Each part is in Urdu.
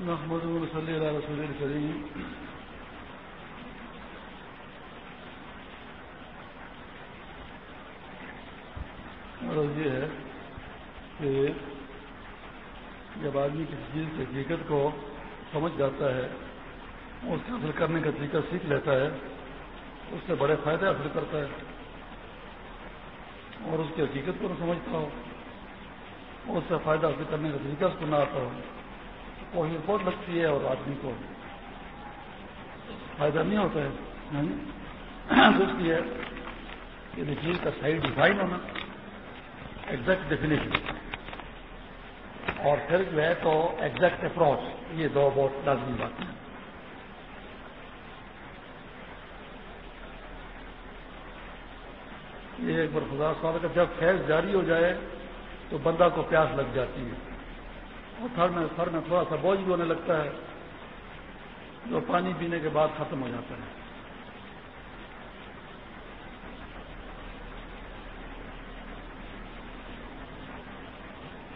محمد صلی اللہ رسول کریم اور یہ ہے کہ جب آدمی کسی چیز کی حقیقت کو سمجھ جاتا ہے اس کے حاصل کرنے کا طریقہ سیکھ لیتا ہے اس سے بڑے فائدے حاصل کرتا ہے اور اس کی حقیقت کو نہ سمجھتا ہو اس سے فائدہ حاصل کرنے کا طریقہ اس کو نہ آتا ہو کوشش بہت لگتی ہے اور آدمی کو فائدہ نہیں ہوتا ہے۔ یعنی اس لیے کہ چیز کا صحیح ڈیفائن ہونا ایگزیکٹ ڈیفینیشن اور پھر جو ہے تو ایگزیکٹ اپروچ یہ دو بہت لازمی باتیں ہیں۔ یہ ایک بار خدا صاحب کا جب فیض جاری ہو جائے تو بندہ کو پیاس لگ جاتی ہے۔ اور تھر میں سر میں تھوڑا سا بوجھ بھی ہونے لگتا ہے۔ جو پانی پینے کے بعد ختم ہو جاتا ہے۔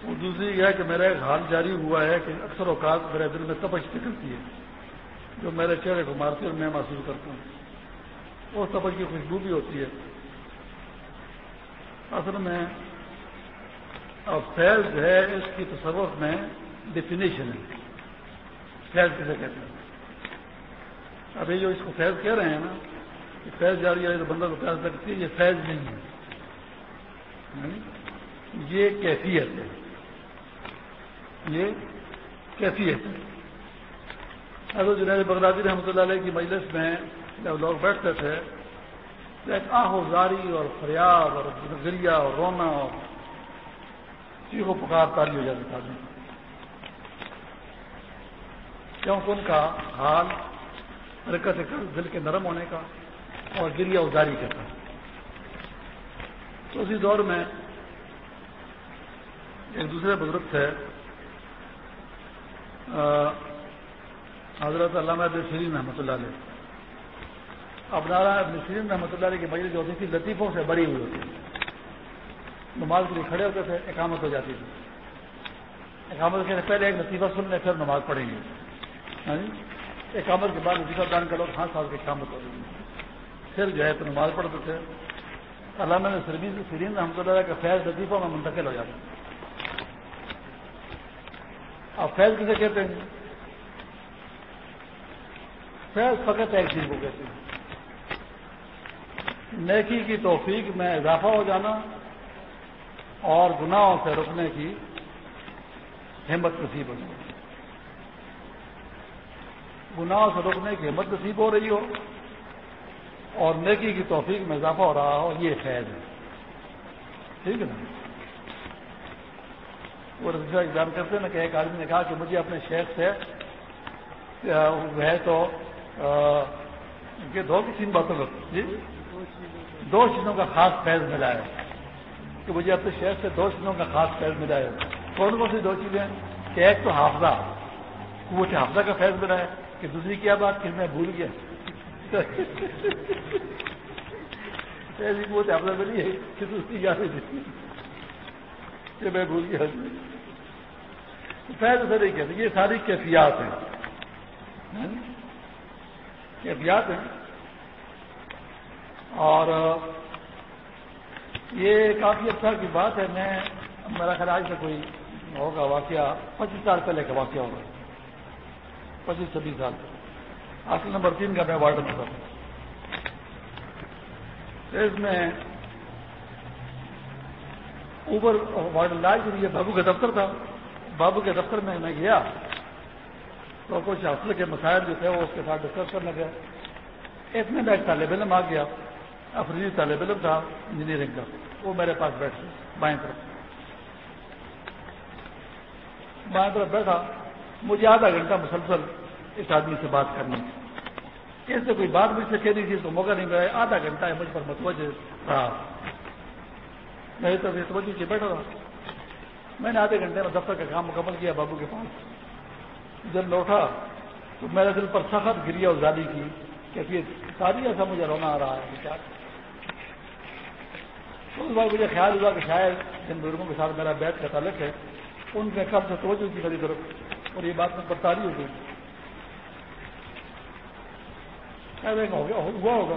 اور دوسری یہ ہے کہ میرا ایک حال جاری ہوا ہے کہ اکثر اوقات میرے دل میں تپش نکلتی ہے۔ جو میرے چہرے کو مارتی اور میں محسوس کرتا ہوں۔ وہ تپش کی خوشبو بھی ہوتی ہے۔ اصل میں اب فیض جو ہے اس کی تصور میں ڈیفینیشن ہے۔ فیض کسے کہتے ہیں؟ ابھی جو اس کو فیض کہہ رہے ہیں نا کہ فیض جاری ہے تو بندہ کو پیاس لگتی ہے یہ فیض نہیں ہے۔ ہاں؟ یہ کیفیت ہے۔ یہ کیفیت ہے۔ حضرت جنید بغدادی رحمۃ اللہ علیہ کی مجلس میں جب لوگ بیٹھتے تھے ایک آہو زاری اور فریاد اور گریا اور رونا اور چیخو پکار تاری ہو جاتی تھا۔ کیونکہ ان کا حال حرکت دل کے نرم ہونے کا اور گریا ازاری کا تھا۔ تو اسی دور میں ایک دوسرے بزرگ تھے۔ حضرت علامہ شرین رحمۃ اللہ علیہ۔ اب نارا شرین رحمۃ اللہ علیہ کی مجلس جو ہوتی تھی، لطیفوں سے بڑی ہوئی ہوتی تھی۔ نماز کے لیے کھڑے ہوتے تھے، اقامت ہو جاتی تھی۔ اقامت کے پہلے ایک لطیفہ سن لیں، پھر نماز پڑھیں گے۔ ہاں جی؟ اقامت کے بعد لطیفہ دان کا لوگ ہاتھ سال کی اقامت ہو رہی پھر جو ہے تو نماز پڑھتے تھے۔ علامہ نے سرین رحمۃ اللہ کا فیض لطیفہ میں منتقل ہو جاتا آپ فیض کسے کہتے ہیں؟ فیض فقط ایک چیز کو کہتے ہیں۔ نیکی کی توفیق میں اضافہ ہو جانا اور گناہوں سے رکنے کی ہمت نصیب ہو جانا۔ گناہوں سے روکنے کی ہمت نصیب ہو رہی ہو اور نیکی کی توفیق میں اضافہ ہو رہا ہو، یہ فیض ہے۔ ٹھیک ہے نا؟ وہ دوسرا ایگزام کرتے نا کہ ایک آدمی نے کہا کہ مجھے اپنے شیخ سے وہ تو دو کسی باتوں کا جی؟ دو چیزوں کا خاص فیض ملا ہے کہ مجھے اپنے شہر سے دو چیزوں کا خاص فیض ملا ہے۔ کون کون سی دو چیزیں؟ کہ ایک تو حافظہ۔ وہ حافظہ کا فیض ملا ہے کہ دوسری کیا بات کہ میں بھول گیا۔ ایسی حافظہ ملی ہے کہ دوسری یاد نہیں کہ میں بھول گیا۔ فیض سے نہیں کہتے یہ ساری کیفیات ہیں۔ ہاں؟ کیفیات ہیں۔ اور یہ کافی اچھا کی بات ہے، میں، میرا خیال آج سے کوئی ہوگا واقعہ پچیس سال پہلے کا واقعہ ہوگا۔ پچیس، چھبیس سال۔ اصل نمبر تین کا میں وارڈ میں اس میں اوبر وارڈ لاج کے لیے بابو کا دفتر تھا۔ بابو کے دفتر میں میں گیا تو کچھ حاصل کے مسائل جو تھے وہ اس کے ساتھ ڈسکس کرنے گئے اتنے میں ایک طالب علم آ گیا۔ افریدی طالب علم تھا انجینئرنگ کا۔ وہ میرے پاس بیٹھ بائیں طرف۔ بائیں طرف بیٹھا، مجھے آدھا گھنٹہ مسلسل اس آدمی سے بات کرنی تھی۔ اس سے کوئی بات مجھ سے کہنی تھی تو موقع نہیں ملا۔ آدھا گھنٹہ ہے، مجھ پر متوجہ رہا۔ میری طرف یہ توجہ سے بیٹھا رہا۔ میں نے آدھے گھنٹے میں دفتر کا کام مکمل کیا بابو کے پاس۔ جب لوٹا تو میرے دل پر سخت گریا اور زیادی کی کہ ساری ایسا مجھے رونا آ رہا ہے۔ کیا اس بار مجھے خیال ہوا کہ شاید جن بزرگوں کے ساتھ میرا بیت کا تعلق ہے، ان کے کب سے توجہ کی میری طرف اور یہ بات میں پرتاری ہو گئی۔ ہو گیا ہوا ہوگا۔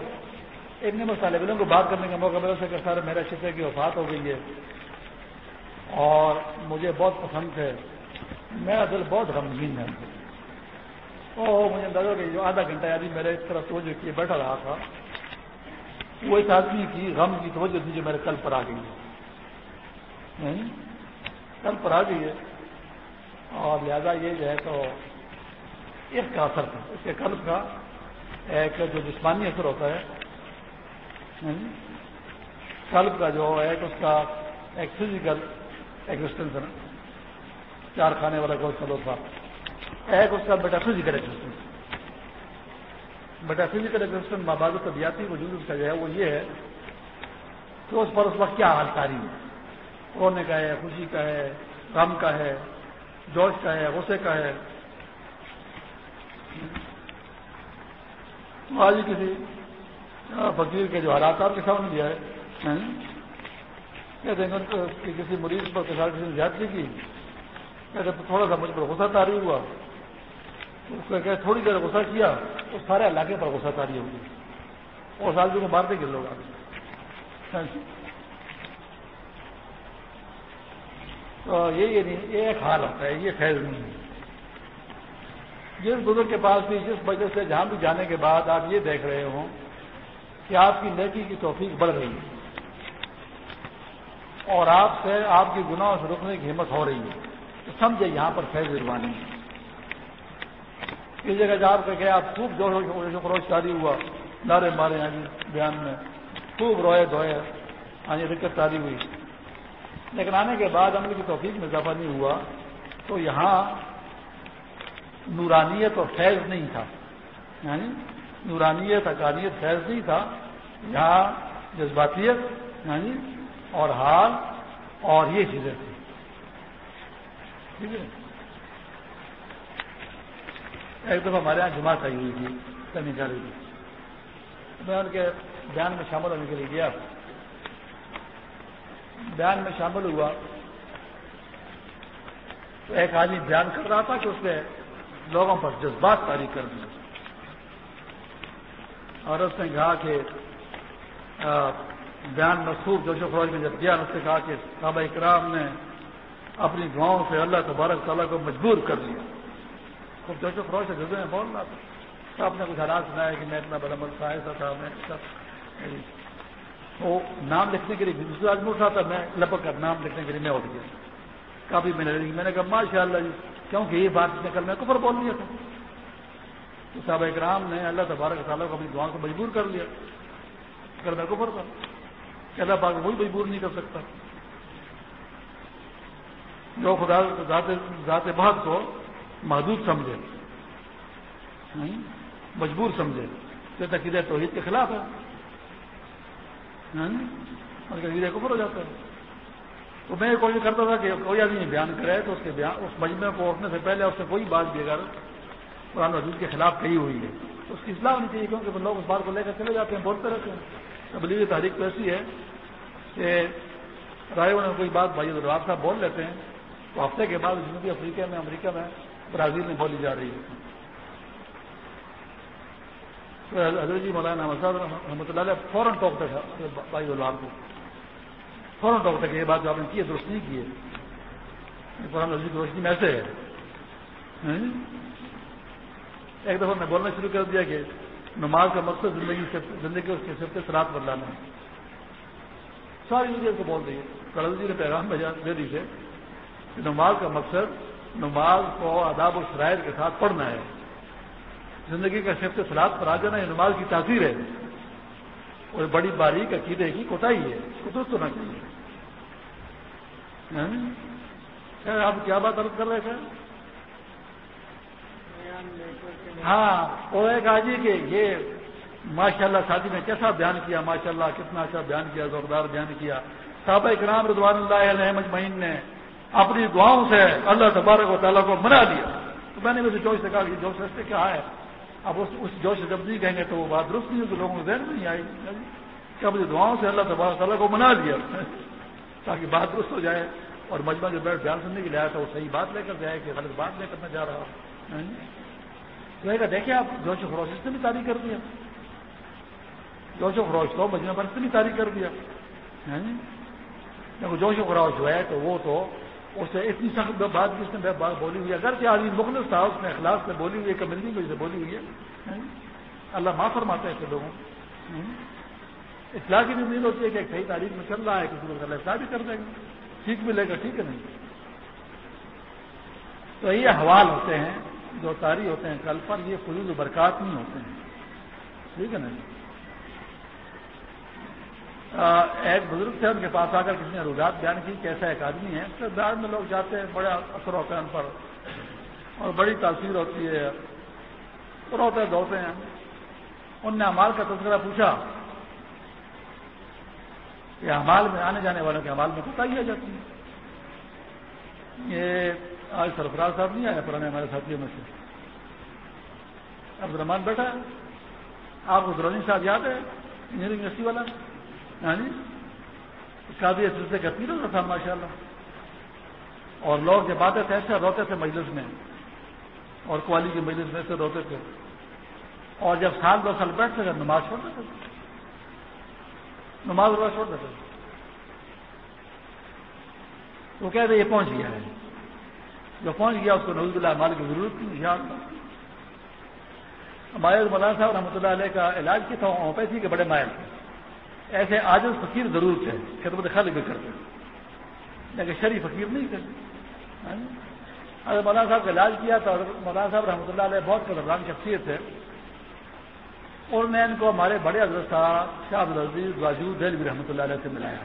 ایک نمبر طالب علم کو بات کرنے کا موقع ملا سے کہ سر میرا شفے کی وفات ہو گئی ہے۔ اور مجھے بہت پسند ہے۔ میرا دل بہت غمگین ہے۔ او مجھے اندازہ کہ جو آدھا گھنٹہ یعنی میرے اس طرح توجہ کیے بیٹھا رہا تھا۔ وہ اس آدمی کی غم کی توجہ تھی جو میرے کل پر آ گئی ہے۔ یعنی کل پر آ گئی ہے۔ اور لہذا یہ جو ہے تو اس کا اثر تھا۔ اس کے قلب کا ایک جو جسمانی اثر ہوتا ہے یعنی قلب کا جو ایک اس کا ایک فزیکل ایگزٹینس ہے نا۔ چار کھانے والا گوشت چلو تھا۔ ایک اس کا بیٹا فزیکل ایگزٹینس بیٹا فزیکل ایگزٹینس ماں باپ طبیعتی وجود اس کا جو ہے وہ یہ ہے کہ اس پر اس وقت کیا حال کاری ہے؟ رونے کا ہے، خوشی کا ہے، غم کا ہے، جوش کا ہے، غصے کا ہے۔ آج کسی فقیر کے جو حالات آپ کے سامنے دیا ہے کہتے ہیں کہ کسی مریض پر کسان کسی نے زیادتی کی، کہتے تھوڑا سا مجھ پر غصہ تاری ہوا، اس کو کہ تھوڑی دیر غصہ کیا تو سارے علاقے پر غصہ تاری ہوگی۔ اور سال کو مارتے کے لوگ آگے۔ ہاں جی۔ تو یہ نہیں، یہ ایک حال ہوتا ہے، یہ فیض نہیں ہے۔ جس بزرگ کے پاس بھی، جس وجہ سے جہاں بھی جانے کے بعد آپ یہ دیکھ رہے ہوں کہ آپ کی نیکی کی توفیق بڑھ رہی ہے۔ اور آپ سے، آپ کی گناہوں سے رکنے کی ہمت ہو رہی ہے۔ تو سمجھے یہاں پر فیض روانی ہے۔ اس جگہ جا کر کے آپ خوب جو فروش تاری ہوا۔ نعرے مارے آج جی، بیان میں۔ خوب روئے، دھوئے۔ آج دقت تاری ہوئی۔ لیکن آنے کے بعد عمل کی توفیق میں اضافہ نہیں ہوا۔ تو یہاں نورانیت اور فیض نہیں تھا۔ یعنی نورانیت اکانیت فیض نہیں تھا۔ یہاں جذباتیت یعنی اور حال اور یہ چیزیں تھیں۔ ٹھیک ہے؟ ایک دفعہ ہمارے یہاں جماعت آئی ہوئی تھی کمی کر رہی تھی میں ان کے بیان میں شامل ہونے کے لیے گیا بیان میں شامل ہوا۔ تو ایک آدمی بیان کر رہا تھا کہ اس نے لوگوں پر جذبات تاریخ کر دیے اور اس نے کہا کہ بیان مصروف جوش و فروج میں جب دیا اس نے کہا کہ صحابہ اکرام نے اپنی دعاؤں سے اللہ تبارک تعالیٰ کو مجبور کر دیا۔ خوب جوش و فروش سے جذبے میں بول رہا تھا۔ تو آپ نے کچھ حالات سنا ہے کہ میں اتنا بڑا ملک ایسا تھا، میں وہ نام لکھنے کے لیے دوسرا آدمی اٹھا تھا، میں لپک کر نام لکھنے کے لیے میں اٹھ گیا۔ کافی میں نے میں نے کہا ماشاء اللہ جی کیونکہ یہ بات نے کل میں کفر بول دیا تھا۔ تو صاحب اکرام نے اللہ تبارک تعالیٰ کو اپنی دعا کو مجبور کر لیا۔ کل میں کفر تھا کہ اللہ پاک، وہی مجبور نہیں کر سکتا۔ جو خدا، ذات ذات بہت کو محدود سمجھے۔ مجبور سمجھے۔ تو تقید توحید کے خلاف ہے۔ اور عقیدہ کفر ہو جاتا ہے۔ تو میں یہ کوشش کرتا تھا کہ کوئی آدمی بیان کرے تو اس کے بیان، اس مجمع کو اٹھنے سے پہلے اس سے کوئی بات بھی اگر قرآن حدود کے خلاف کہی ہوئی ہے، تو اس کی اصلاح ہونی چاہیے، کیونکہ لوگ اس بات کو لے کر چلے جاتے ہیں، بولتے رہتے ہیں۔ تبلیغی تاریخ تو ایسی ہے کہ رائے میں کوئی بات بھائی دروار صاحب بول لیتے ہیں، تو ہفتے کے بعد جنوبی افریقہ میں، امریکہ میں برازیل میں بولی جا رہی ہے۔ حضرت جی مولانا رحمۃ اللہ علیہ فوراً ٹوکتا تھا بھائی دلوار کو۔ فوراً ٹوکتا کہ یہ بات جو آپ نے کی ہے، درست نہیں کی ہے۔ قرآن عزیز جی کی روشنی میں ایسے ہے۔ ہاں جی؟ ایک دفعہ میں بولنا شروع کر دیا کہ نماز کا مقصد زندگی زندگی اس کے سب سرات بدلانا ہے۔ ساری میڈیا کو بول رہی ہے۔ کرل جی نے پیغام بھیجا دے دی سے کہ نماز کا مقصد نماز کو آداب و شرائط کے ساتھ پڑھنا ہے۔ زندگی کا شفت سلاد پر آ جانا یہ نماز کی تاثیر ہے۔ اور بڑی باریک عقیدے کی کوتاہی ہے۔ اس کو درست ہونا چاہیے۔ ہاں؟ آپ کیا بات عرض کر رہے تھے ہاں وہ ایک آجی کہ یہ ماشاء اللہ شادی میں کیسا بیان کیا؟ ماشاء اللہ کتنا اچھا بیان کیا، زوردار بیان کیا۔ صحابہ کرام رضوان اللہ علیہ مجمعین نے اپنی دعاؤں سے اللہ تبارک و تعالیٰ کو منا دیا تو میں نے ویسے جوش سے کہا کہ جوش سے کیا ہے؟ اب اس اس جوش سے جب نہیں کہیں گے تو وہ بات درست نہیں ہو تو لوگوں کو ذہن نہیں آئی۔ کیا مجھے دعاؤں سے اللہ تبارک تعالیٰ کو منا دیا تاکہ بات درست ہو جائے اور مجمع جو بیٹھ بیان سننے کے لیے آیا تھا وہ صحیح بات لے کر جائے کہ غلط بات لے کرنا چاہ رہا تو کہا، دیکھیں آپ، جوش و خروش سے بھی تاریخ کر دیا۔ جوش و خروش تو مجمع پر سے بھی تاریخ کر دیا۔ جوش و خروش جو ہے تو وہ تو اس سے اتنی سخت بات بھی اس نے بولی ہوئی اگر کیا آدمی مخلص تھا اس نے اخلاق سے بولی ہوئی ہے کمیونٹی کو اسے بولی ہوئی ہے۔ اللہ معاف فرماتا ہے ایسے لوگوں اطلاع کی بھی امید ہوتی ہے کہ ایک صحیح تاریخ میں چل رہا ہے، کسی کو اللہ اطلاع بھی کر دیں گے ٹھیک ملے گا، ٹھیک ہے نہیں؟ تو یہ حوال ہوتے ہیں، جو تاریخ ہوتے ہیں کل پر، یہ فضول برکات نہیں ہوتے ہیں۔ ٹھیک ہے نا ایک بزرگ تھے ان کے پاس آ کر کسی نے رجحات بیان کی، کیسا ایک آدمی ہے؟ اس بعد میں لوگ جاتے ہیں، بڑا اثر ہوتا ہے ان پر، اور بڑی تاثیر ہوتی ہے، اور ہوتے ہیں، دوڑتے ہیں۔ ان نے امال کا تذکرہ پوچھا کہ امال میں آنے جانے والوں کے امال میں کتائی آ جاتی ہے؟ یہ آج سرفراز صاحب نہیں آئے، پرانے ہمارے ساتھیوں میں سے۔ عبد الرحمان بیٹھا آپ کو درونی صاحب یاد ہے؟ انجینئرنگ یونیورسٹی والا؟ ہاں جی شادی سلسلے کا تیر ہوتا تھا ماشاء اللہ اور لوگ جب آتے تھے ایسے روتے تھے مجلس میں، اور کوالی کی مجلس میں ایسے روتے تھے۔ اور جب سال دو سال بیٹھتے تھے، نماز چھوڑ دیتے تھے۔ نماز روزہ چھوڑ دیتے تھے۔ وہ کہتے یہ پہنچ گیا ہے۔ جو پہنچ گیا، اس کو نوز اللہ مال کی ضرورت نہیں یاد ہمارے مولانا صاحب رحمۃ اللہ علیہ کا علاج کیا تھا؟ ہومیوپیتھی کے بڑے مائل تھے۔ ایسے آج فقیر ضرور تھے خدمت خالق بھی کرتے لیکن شریف فقیر نہیں کرتے ہاں جی؟ اگر مولانا صاحب کا علاج کیا تو مولانا صاحب رحمۃ اللہ علیہ بہت قدران شخصیت تھے۔ اور میں ان کو ہمارے بڑے حضرت صاحب شاہ عبدالعزیز واجو دل بھی رحمۃ اللہ علیہ سے ملایا۔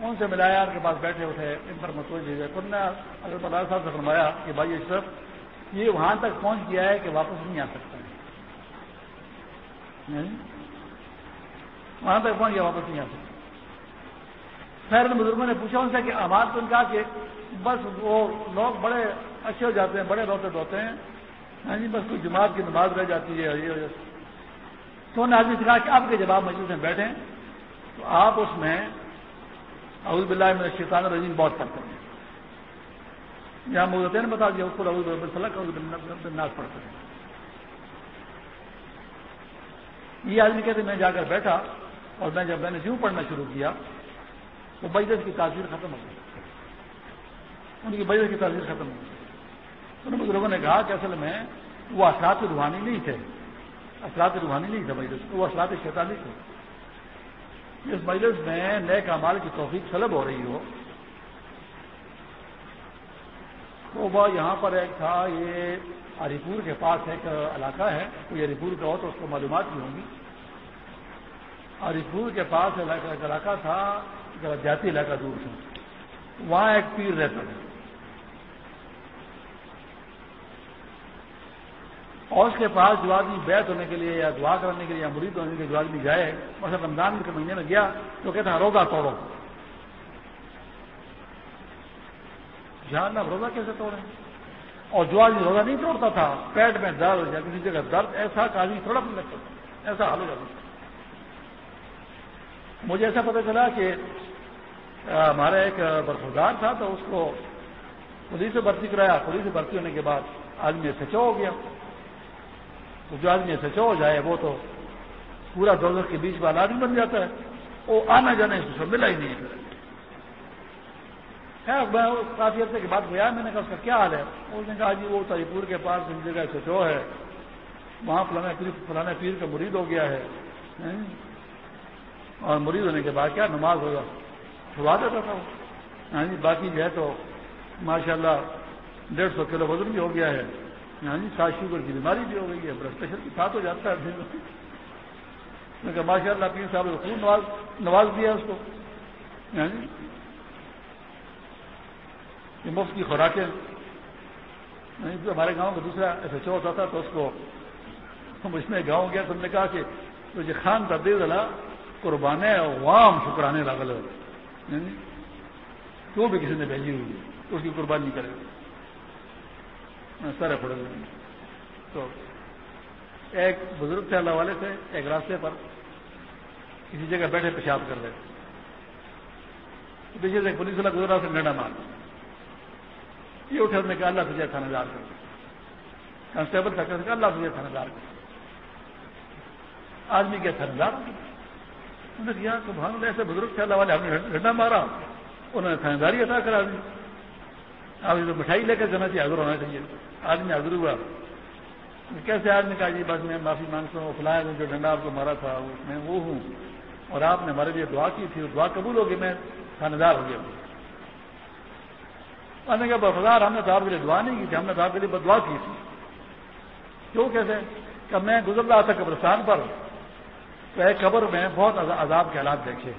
ان سے ملایا، ان کے پاس بیٹھے ہوئے، ان پر متوجہ انہوں نے اگر مولانا صاحب سے فرمایا کہ بھائی اشرف، یہ وہاں تک پہنچ گیا ہے کہ واپس نہیں آ سکتا۔ ہے وہاں تک پہنچ گیا، واپس نہیں آ سکتا۔ خیر بزرگوں نے پوچھا ان سے کہ آواز تو ان کا کہ بس وہ لوگ بڑے اچھے ہو جاتے ہیں، بڑے روتے دھوتے ہیں۔ ہاں جی بس کوئی جماعت کی نماز رہ جاتی ہے، یہ تو انہوں نے آدمی سے کہا کہ آپ کے جب آپ مسجد میں بیٹھیں، تو آپ اس میں اعوذ باللہ میں شیطان الرجیم بہت کرتے ہیں۔ یہاں مجھے نے بتا دیا، اس کو اعوذ باللہ ناز پڑھتے ہیں۔ یہ آدمی کہتے میں جا کر بیٹھا اور میں جب میں نے یوں پڑھنا شروع کیا تو بجٹ کی تاثیر ختم ہو گئی۔ ان کی بجٹ کی تاثیر ختم ہو گئی۔ ان بزرگوں نے کہا کہ اصل میں وہ اثرات روحانی نہیں تھے۔ اثرات روحانی نہیں تھے بجٹ وہ اثرات شیطانی تھے۔ اس مجلس میں نئے کامال کی توفیق سلب ہو رہی ہو، تو وہ یہاں پر ایک تھا، یہ ہری پور کے پاس ایک علاقہ ہے کوئی ہری پور کا ہو تو اس کو معلومات بھی ہوں گی۔ ہری پور کے پاس ایک علاقہ تھا جاتی علاقہ دور سے وہاں ایک پیر رہتا تھا۔ اور اس کے پاس جو آدمی بیت ہونے کے لیے یا دعا کرنے کے لیے یا مرید ہونے کے لیے جو آدمی جائے، مثلا رمضان کے مہینے میں گیا، تو کہتا روزہ توڑو۔ جہاں روزہ کیسے توڑے اور جو آدمی روزہ نہیں توڑتا تھا، پیٹ میں درد یا کسی جگہ درد، ایسا کہ آدمی تھوڑا نہیں لگتا ایسا حال ہو جاتا مجھے ایسا پتہ چلا کہ ہمارا ایک برفدار تھا تو اس کو پولیس سے بھرتی کرایا۔ پولیس سے بھرتی ہونے کے بعد آدمی سچو ہو گیا۔ تو جو آدمی سچو ہو جائے، وہ تو پورا دو کے بیچ والا آدمی بن جاتا ہے۔ وہ آنا جانا اس کو ملا ہی نہیں۔ ہے کافی عرصے کے بعد گیا، میں نے کہا، اس کا کیا حال ہے؟ اس نے کہا جی وہ تاری پور کے پاس جگہ سچو ہے۔ وہاں فلانا پیر فلانا پیر کا مرید ہو گیا ہے۔ اور مرید ہونے کے بعد کیا نماز ہوگا؟ چھوا دیتا تھا ہاں جی باقی جو ہے تو ماشاء اللہ ڈیڑھ سو کلو وزن بھی ہو گیا ہے۔ ہاں جی سات شوگر کی بیماری بھی ہو گئی ہے، بلڈ پریشر بھی ساتھ ہو جاتا ہے۔ میں کہا ماشاء اللہ پیر صاحب نے خون نواز نواز دیا اس کو۔ ہاں جی یہ مفت کی خوراکیں یعنی ہمارے گاؤں کا دوسرا ایس ایچ او ہوتا تھا تو اس کو ہم اس میں گاؤں گیا تو ہم نے کہا کہ تو یہ خان کا دے دلا، قربانے وام شکرانے لگل تو یعنی بھی کسی نے بھیجی ہوئی تو اس کی قربانی کرے۔ سر پڑے ہوئے تو ایک بزرگ تھے، اللہ والے تھے، ایک راستے پر کسی جگہ بیٹھے پیشاب کر رہے پیچھے سے پولیس والا گزرا سے ڈنڈا مار یہ اٹھے نے کہا اللہ تجھے تھانے دار کر کانسٹیبل تھا کہ اللہ تجھے تھانے دار کر آدمی کیا تھانے دار انہوں نے کیا سبحان اللہ، ایسے بزرگ تھے، اللہ والے ہم نے ڈنڈا مارا۔ انہوں نے تھانے داری عطا کرا دی۔ آپ تو مٹھائی لے کر جانا چاہیے حضر ہونا چاہیے۔ آدمی حضر ہوا۔ کیسے آدمی کہا جی بس میں معافی مانگتا ہوں فلاں جو ڈنڈا آپ کو مارا تھا میں وہ ہوں۔ اور آپ نے ہمارے لیے دعا کی تھی دعا قبول ہوگی، میں تھانے دار ہو گیا۔ میں نے کہا بفدار ہم نے تو آپ کے لیے دعا نہیں کی تھی، ہم نے تو آپ کے لیے دعا کی تھی۔ کیوں کیسے کہ میں گزر رہا تھا قبرستان پر، تو ایک قبر میں بہت عذاب کے حالات دیکھے۔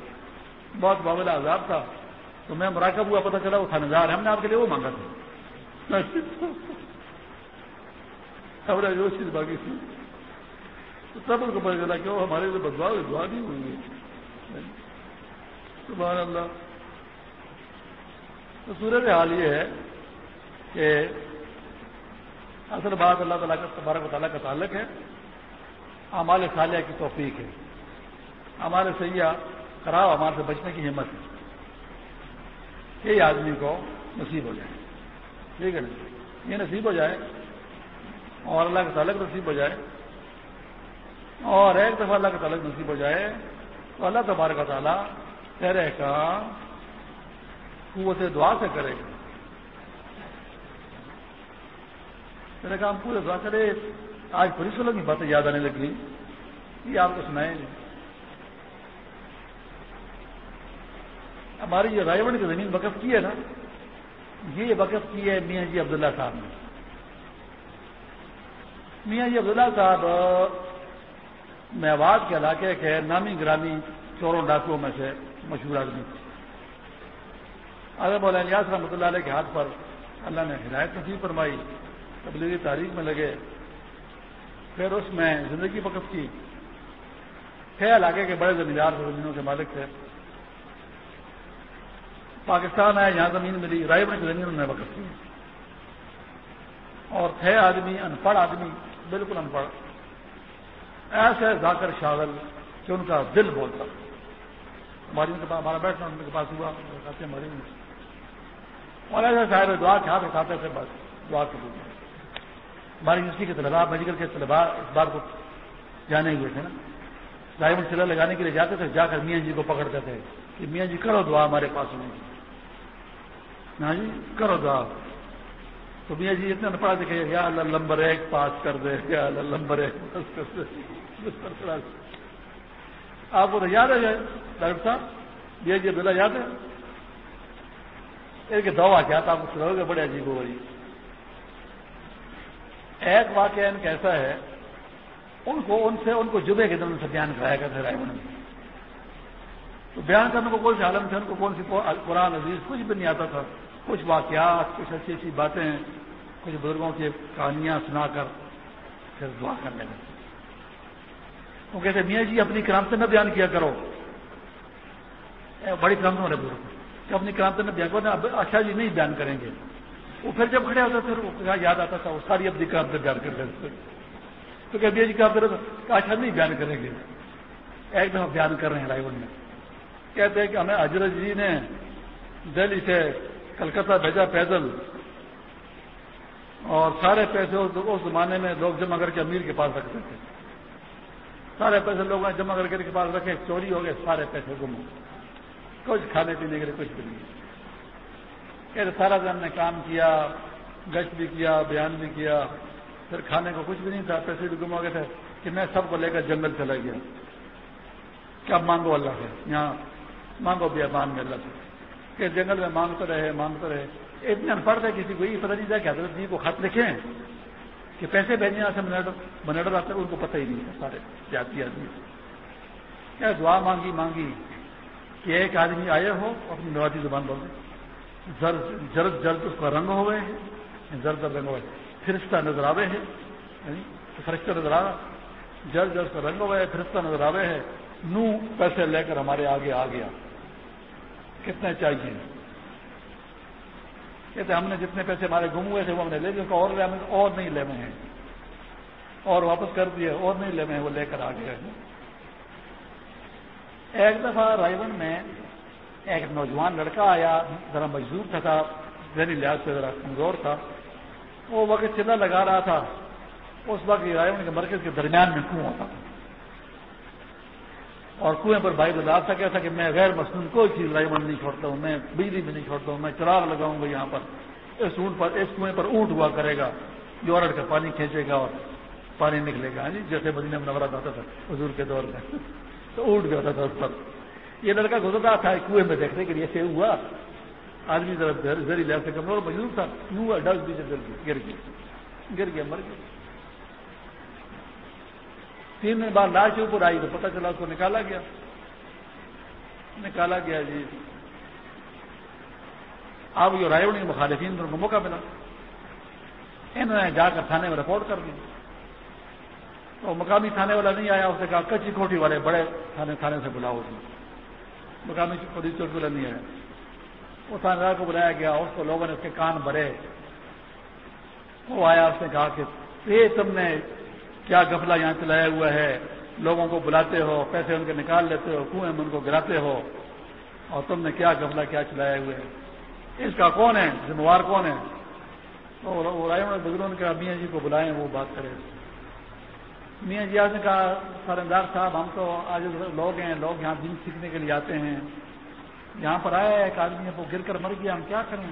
بہت بابلا عذاب تھا۔ تو میں مراکب ہوا، پتہ چلا وہ تھانے دار ہم نے آپ کے لیے وہ مانگا تھا۔ خبر جو چیز باقی تھی۔ تب ان کو پتا چلا کہ وہ ہمارے لیے بدلاؤ دعا نہیں ہوئی۔ ہے سبحان اللہ۔ تو صورت حال یہ ہے کہ اصل بات اللہ تعالیٰ کا تبارک و تعالیٰ کا تعلق ہے۔ ہمارے صالحہ کی توفیق ہے۔ ہمارے سیاح خراب ہمارے سے بچنے کی ہمت ہے۔ کئی آدمی کو نصیب ہو جائے۔ ٹھیک ہے نا؟ یہ نصیب ہو جائے اور اللہ کا تعلق نصیب ہو جائے۔ اور ایک دفعہ اللہ کا تعلق نصیب ہو جائے تو اللہ تبارک تعالیٰ تیرے کا قوت دعا سے کرے۔ گا تیرے کام پورے دعا کرے۔ آج پولیس والوں کی باتیں یاد آنے لگی۔ یہ آپ کو سنائیں گے۔ ہماری جو رائے کی زمین وقف کی ہے نا۔ یہ وقف کی ہے میاں جی عبداللہ صاحب نے۔ میاں جی عبداللہ صاحب میواد کے علاقے کے نامی گرامی چوروں ڈاکوؤں میں سے مشہور آدمی تھے۔ اگر مولانا نیاز رحمۃ اللہ علیہ کے ہاتھ پر اللہ نے ہدایت نصیب فرمائی، تبلیغی تاریخ میں لگے۔ پھر اس میں زندگی وقف کی۔ ہے علاقے کے بڑے زمیندار زمینوں کے مالک تھے۔ پاکستان آئے یہاں زمین ملی، رائے بڑی زمین انہوں نے وقف کی۔ اور تھے آدمی ان پڑھ آدمی، بالکل ان پڑھ ایسے ذاکر شاغل کہ ان کا دل بولتا ہماری ان کے پاس ہمارا بیٹھنا ان کے پاس ہوا کہتے ہماری اور ایسے صاحب، دعا کے ہاتھ اٹھاتے تھے بس دعا کے بول ہماری یونیورسٹی کے طلبا میڈیکل کے طلبا اس بار کو جانے ہوئے تھے نا۔ ڈائمنڈ چلا لگانے کے لیے جاتے تھے، جا کر میاں جی کو پکڑتے تھے کہ میاں جی کرو دعا ہمارے پاس میں ہاں جی کرو دعا۔ تو میاں جی اتنے پڑھا دکھے یا اللہ نمبر ایک پاس کر دے، یا اللہ نمبر ایک پاس کر دے۔ آپ کو تو یاد ہے ڈاکٹر صاحب، یہ جی بلا یاد ہے؟ ایک دوا کیا تھا، آپ کو سناؤ گے، بڑے عجیب ہو بڑی ایک واقعہ ان کا ایسا ہے، ان کو، ان سے، ان کو جبے کے دن سے بیان کرایا کرتے رائے بن تو بیان کرنے کو کوئی عالم تھے؟ ان کو کون سی قرآن عزیز، کچھ بھی نہیں آتا تھا۔ کچھ واقعات، کچھ اچھی اچھی باتیں، کچھ بزرگوں کی کہانیاں سنا کر پھر دعا کرنے لگے۔ وہ کہتے، میاں جی اپنی کرامت میں بیان کیا کرو۔ بڑی کرامت والے بزرگ۔ کہ اپنی کرامت میں بیان کرو اچھا جی نہیں بیان کریں گے۔ وہ پھر جب کھڑے ہوتے پھر وہ یاد آتا تھا، وہ ساری اپنی کرامت بیان کر لیتے تو کہ جی کیا کرو اچھا نہیں بیان کریں گے۔ ایک دفعہ بیان کر رہے ہیں رائے میں کہتے ہیں کہ ہمیں حضرت جی نے دہلی سے کلکتہ بھیجا پیدل۔ اور سارے پیسے اس زمانے میں لوگ جمع کر کے امیر کے پاس رکھتے تھے۔ سارے پیسے لوگوں نے جمع کر کے پاس رکھے، چوری ہو گئے، سارے پیسے گم ہو کچھ کھانے پینے کے لیے کچھ بھی نہیں۔ کہ سارا دن نے کام کیا، گشت بھی کیا، بیان بھی کیا، پھر کھانے کو کچھ بھی نہیں تھا، پیسے بھی گم ہو گئے تھے کہ میں سب کو لے کر جنگل چلا گیا۔ کیا مانگو اللہ سے؟ یہاں مانگو بھی مان میں اللہ سے۔ کہ جنگل میں مانگتے رہے مانگتے رہے۔ اتنے ان پڑھ تھے کسی کو یہ پتہ نہیں تھا کہ حضرت جی کو خط لکھیں کہ پیسے بھیجنے سے منیٹر آتے ان کو پتہ ہی نہیں تھا، سارے جاتی آدمی۔ کیا دعا مانگی مانگی۔ کہ ایک آدمی آئے ہو، اپنی نوازی زبان بول جرد جرد اس کا رنگ ہوئے ہیں، زرد زرد رنگ ہوئے فرشتہ نظر آوے ہے یعنی فرشتہ نظر آ رہا۔ جرد جرد کا رنگ ہوئے فرشتہ نظر آوے ہے نو پیسے لے کر ہمارے آگے آ گیا۔ کتنے چاہیے؟ کہتے ہم نے جتنے پیسے ہمارے گم ہوئے تھے، وہ ہم نے لے لیے اور لے اور نہیں لے ہیں۔ اور واپس کر دیے، اور نہیں لے وہ لے کر آ گئے ایک دفعہ رائے میں ایک نوجوان لڑکا آیا، ذرا مجبور تھا ذہنی لحاظ سے ذرا کمزور تھا۔ وہ وقت چلا لگا رہا تھا۔ اس وقت رائے کے مرکز کے درمیان میں کنواں تھا۔ اور کنویں پر بھائی بتا سکا تھا کہ میں غیر مصنوع کوئی چیز رائے نہیں چھوڑتا ہوں، میں بجلی بھی نہیں چھوڑتا ہوں، میں چراغ لگاؤں گا یہاں پر۔ اس اونٹ پر، اس کنویں پر اونٹ ہوا کرے گا یورٹ کا پانی کھینچے گا اور پانی نکلے گا۔ ہاں جی جیسے مدینہ منورہ آتا تھا، حضور کے دور میں۔ تو اونٹ بھی ہوتا تھا اس پر۔ یہ لڑکا گزرتا تھا کنویں میں دیکھنے کے لیے، ایسے ہوا۔ آدمی ذرا زری لے سے کمزور مجبور تھا۔ کیوں ہوا ڈس بھی گر گیا۔ گر گیا، مر گیا۔ تین دن بعد لاش اوپر آئی تو پتہ چلا اس کو نکالا گیا۔ نکالا گیا جی۔ اب یہ رائے مخالفین کو موقع ملا۔ انہوں نے جا کر تھانے میں رپورٹ کر دی۔ تو مقامی تھانے والا نہیں آیا اس نے کہا کچی کوٹھی والے بڑے تھانے تھانے سے بلاؤ اس مقامی پولیس چوٹ والا نہیں آیا۔ وہ تھانے دار کو بلایا گیا، اس کو لوگوں نے اس کے کان بھرے۔ وہ آیا، اس نے کہا کہ یہ تم نے کیا گفلا یہاں چلایا ہوا ہے؟ لوگوں کو بلاتے ہو، پیسے ان کے نکال لیتے ہو، کنویں میں ان کو گراتے ہو۔ اور تم نے کیا گفلا کیا چلایا ہوا ہے؟ اس کا کون ہے؟ ذمہ وار کون ہے؟ تو رائے بزرگوں نے کہا، میاں جی کو بلائیں، وہ بات کرے میاں جی آج نے کہا، سرندار صاحب، ہم تو آج لوگ ہیں، لوگ یہاں دن سیکھنے کے لیے آتے ہیں۔ یہاں پر آیا ایک آدمی وہ گر کر مر گیا، ہم کیا کریں؟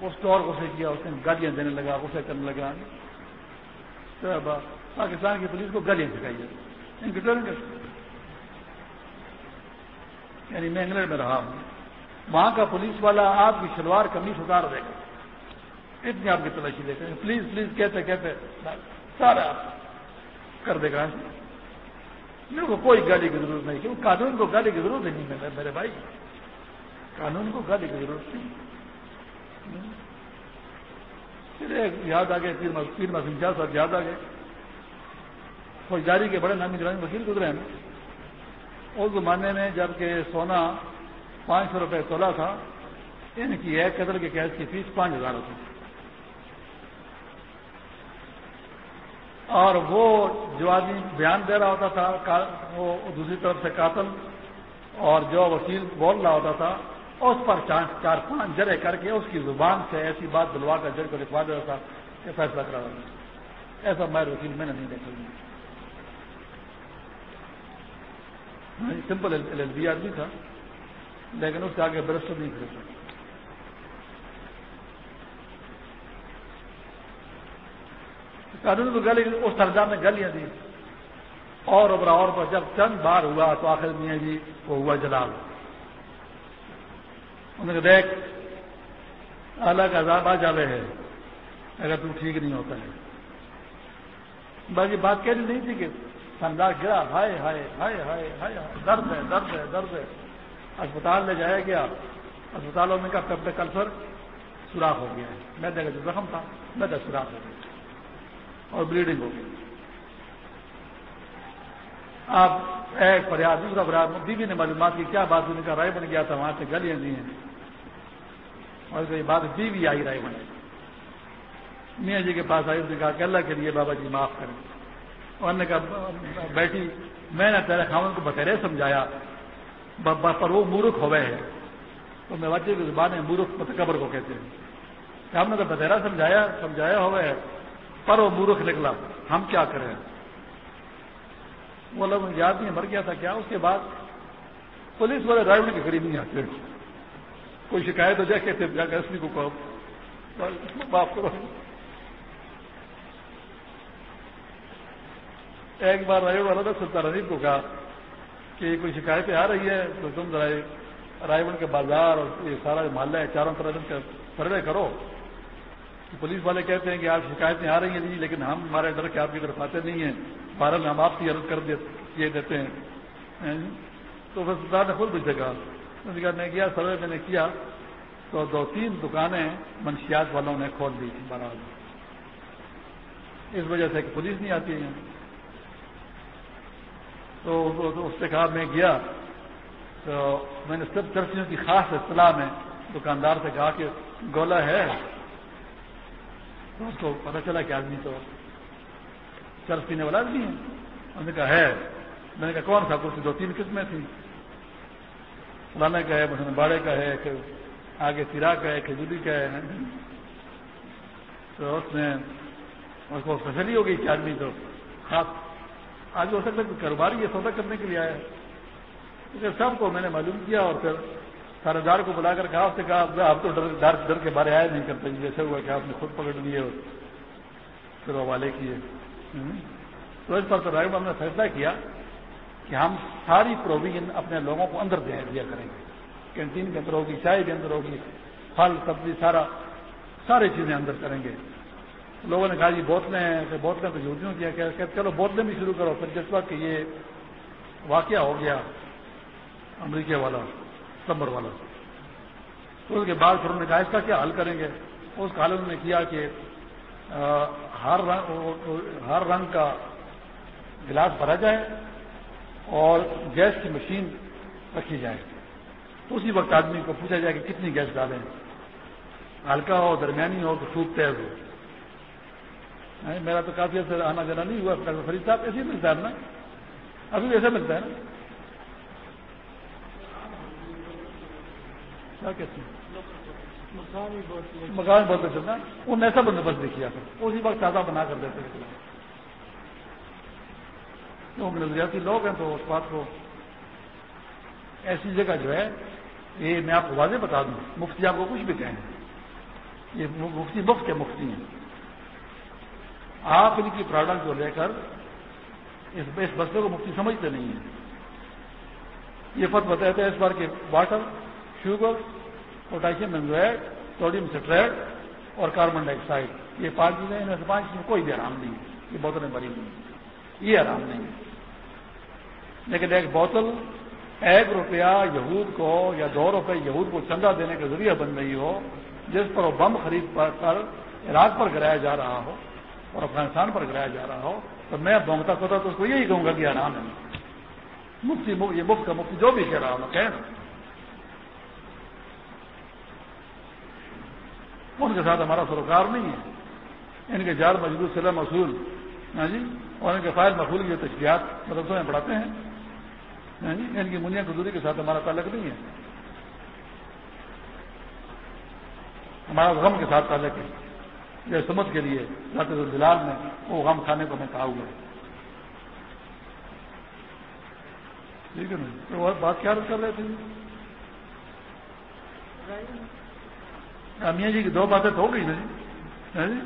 اس کو اور غصے کیا، اس نے گالیاں دینے لگا، غصے کرنے لگا۔ پاکستان کی پولیس کو گلیاں سکھائی ان کی یعنی میں انگلینڈ میں رہا ہوں۔ وہاں کا پولیس والا آپ کی شلوار کمیز اتار دے گا۔ اتنی آپ کی تلاشی لے کر پلیز پلیز، کہتے کہتے۔ سارا کر دے گا۔ میرے کو کوئی گالی کی ضرورت نہیں کیونکہ قانون کو گالی کی ضرورت نہیں ہے میرے بھائی۔ قانون کو گالی کی ضرورت نہیں۔ پھر یاد آ گئے تین مسلم چار صاحب یاد آ گئے۔ فوجداری کے بڑے نامی گرامی وکیل گزرے ہیں۔ اس زمانے میں جبکہ سونا پانچ سو روپئے تولا تھا، ان کی ایک قدر کے کیس کی فیس پانچ ہزار ہوتی۔ اور وہ جو آدمی بیان دے رہا ہوتا تھا وہ دوسری طرف سے قاتل اور جو وکیل بول رہا ہوتا تھا اس پر چار پانچ جرے کر کے اس کی زبان سے ایسی بات دلوا کر جج کو لکھوا دیتا تھا کہ فیصلہ کرا رہا ایسا میر وکیل میں نے نہیں دیکھا سمپل ایل ایل بی آدمی تھا لیکن اس کے آگے برسٹ نہیں کھڑے قانون کو گلی اس سردا میں گلیاں دی۔ اور ابرا اور پر جب چند بار ہوا تو آخر میاں جی وہ ہوا جلال۔ انہوں نے دیکھ الگ عذاب آ جاوے ہے، اگر تو ٹھیک نہیں ہوتا ہے۔ باقی بات کہنی نہیں تھی کہ سندار گرا، ہائے ہائے ہائے ہائے ہائے درد ہے درد ہے درد ہے۔ اسپتال لے جایا گیا۔ اسپتالوں میں کا پیپٹ کلفر سوراخ ہو گیا ہے۔ میں دیکھا جو زخم تھا، میں دیکھ سوراخ ہو گیا۔ اور بلیڈنگ ہو گئی۔ آپ ایک فریاد، دوسرا فریاد، بیوی نے معلومات کی کیا بات ہونے کا رائے بن گیا تھا، وہاں سے گلیاں دی ہیں۔ اور کوئی بات بیوی آئی، رائے بنے میاں جی کے پاس آئی، اس نے کہا کہ اللہ کے لیے بابا جی معاف کریں۔ اور نے کہا بیٹھی میں نے تیرے خامن کو بتیرے سمجھایا پر وہ مورخ ہوئے ہے تو میں بچے کی زبان ہے مورخ کو کہتے ہیں۔ ہم نے تو بتیرا سمجھایا سمجھایا ہوئے ہے پر وہ مورخ نکلا۔ ہم کیا کریں؟ وہ لوگ یاد نہیں مر گیا تھا کیا؟ اس کے بعد پولیس والے ڈرائیور کے قریب نہیں آتے۔ کوئی شکایت ہو جائے، کہتے جا کے اصلی کو کہو۔ معاف کرو۔ ایک بار رائے والا تھا، سلطان رنیب کو کہا کہ کوئی شکایتیں آ رہی ہے تو تم ذرا رائے کے بازار اور یہ سارا محلہ ہے، چاروں طرح سروے کرو۔ پولیس والے کہتے ہیں کہ آپ شکایتیں آ رہی ہیں نہیں لیکن ہم ہمارے ڈر کے آپ کی طرف آتے نہیں ہیں۔ بہرحال ہم آپ کی عرض کر دیتے ہیں۔ جی؟ تو پھر نے خود بھی کہا کہا، میں گیا سروے میں نے کیا۔ تو دو تین دکانیں منشیات والوں نے کھول دی تھی بارہ اس وجہ سے کہ پولیس نہیں آتی ہے تو اس سے کہا، میں گیا۔ تو میں نے سب چرچیوں کی خاص اصطلاح میں دکاندار سے کہا کہ گولا ہے۔ تو اس کو پتا چلا کہ آدمی تو چرس پینے والا آدمی ہے انہوں نے کہا، ہے۔ میں نے کہا، کون سا کچھ دو تین قسمیں تھیں۔ فلانے کا ہے مسلم باڑے کا ہے، کہ آگے سرا کا ہے کھجوری کا ہے۔ تو اس میں اس کو تسلی ہو گئی کہ آدمی تو خاص آج ہو سکتا ہے کہ کاروباری یہ سودا کرنے کے لیے آیا کیونکہ سب کو میں نے معلوم کیا اور پھر سارے دار کو بلا کر کہا، اس نے کہا آپ تو ڈر ڈر کے بارے آئے نہیں کرتے، جیسے ہوا کہ آپ نے خود پکڑ لیے اور پھر حوالے کیے۔ تو اس پر تو رائے ہم نے فیصلہ کیا کہ ہم ساری پروویژن اپنے لوگوں کو اندر دیا کریں گے۔ کینٹین کے اندر ہوگی، چائے کے اندر ہوگی، پھل، سبزی، سارا، ساری چیزیں اندر کریں گے۔ لوگوں نے کہا جی بوتلیں ہیں۔ کہ بوتلیں تو جھوٹیوں کیا کہ چلو، بوتلیں بھی شروع کرو۔ پھر جس وقت یہ واقعہ ہو گیا امریکہ والا ستمبر والا۔ تو اس کے بعد پھر انہوں نے کہا، اس کا کیا حل کریں گے؟ اس کا حل انہوں نے کیا کہ ہر رنگ ہر رنگ کا گلاس بھرا جائے اور گیس کی مشین رکھی جائے۔ تو اسی وقت آدمی کو پوچھا جائے کہ کتنی گیس ڈالیں؟ ہلکا ہو، درمیانی ہو، تو سوپ تیز ہو۔ میرا تو کافی عرصہ آنا جانا نہیں ہوا، ڈاکٹر فرید صاحب، ایسے ہی ملتا ہے نا؟ ابھی ایسا ملتا ہے نا؟ کیا کہتے ہیں؟ مکان بہت چلتا انہوں نے ایسا بندوبست بھی کیا تھا اسی وقت تازہ بنا کر دیتے تھے نظریاتی لوگ ہیں تو اس بات کو ایسی جگہ جو ہے یہ میں آپ کو واضح بتا دوں۔ مفتی آپ کو کچھ بھی کہیں۔ یہ مفتی مفت کے مفتی ہیں۔ آپ ان کی پروڈکٹ کو لے کر اس بستے کو مفتی سمجھتے نہیں ہیں۔ یہ فت بتاتے ہیں اس بار کے water sugar, potassium benzoate sodium citrate اور کاربن ڈائی آکسائڈ۔ یہ پانچ چیزیں ان سے پانچ چیزیں کوئی بھی آرام نہیں ہے۔ یہ بوتلیں بری نہیں یہ آرام نہیں ہے۔ لیکن ایک بوتل، ایک روپیہ یہود کو یا دو روپے یہود کو چندہ دینے کا ذریعہ بن رہی ہو، جس پر وہ بم خرید کر عراق پر گرایا جا رہا ہو اور افغانستان پر گرایا جا رہا ہو، تو میں بونگتا ہوتا تو اس کو یہی کہوں گا کہ آرام ہے۔ مفتی یہ مفت کا مفتی جو بھی کہہ رہا ہوں۔ کہ ان کے ساتھ ہمارا سروکار نہیں ہے۔ ان کے جال مجبور سلم اصول ہاں جی؟ اور ان کے فائل مقبول کی تشریحات مدرسوں میں پڑھاتے ہیں ہاں جی؟ ان کی منیا گزوری کے ساتھ ہمارا تعلق نہیں ہے۔ ہمارا غم کے ساتھ تعلق ہے۔ یہ سمجھ کے لیے دلال میں وہ غم کھانے کو میں کہا ہوا ہے۔ ٹھیک ہے نا جی؟ تو بات کیا کر رہے تھے؟ میاں جی کی دو باتیں تو ہو گئی نا جی, ہاں جی؟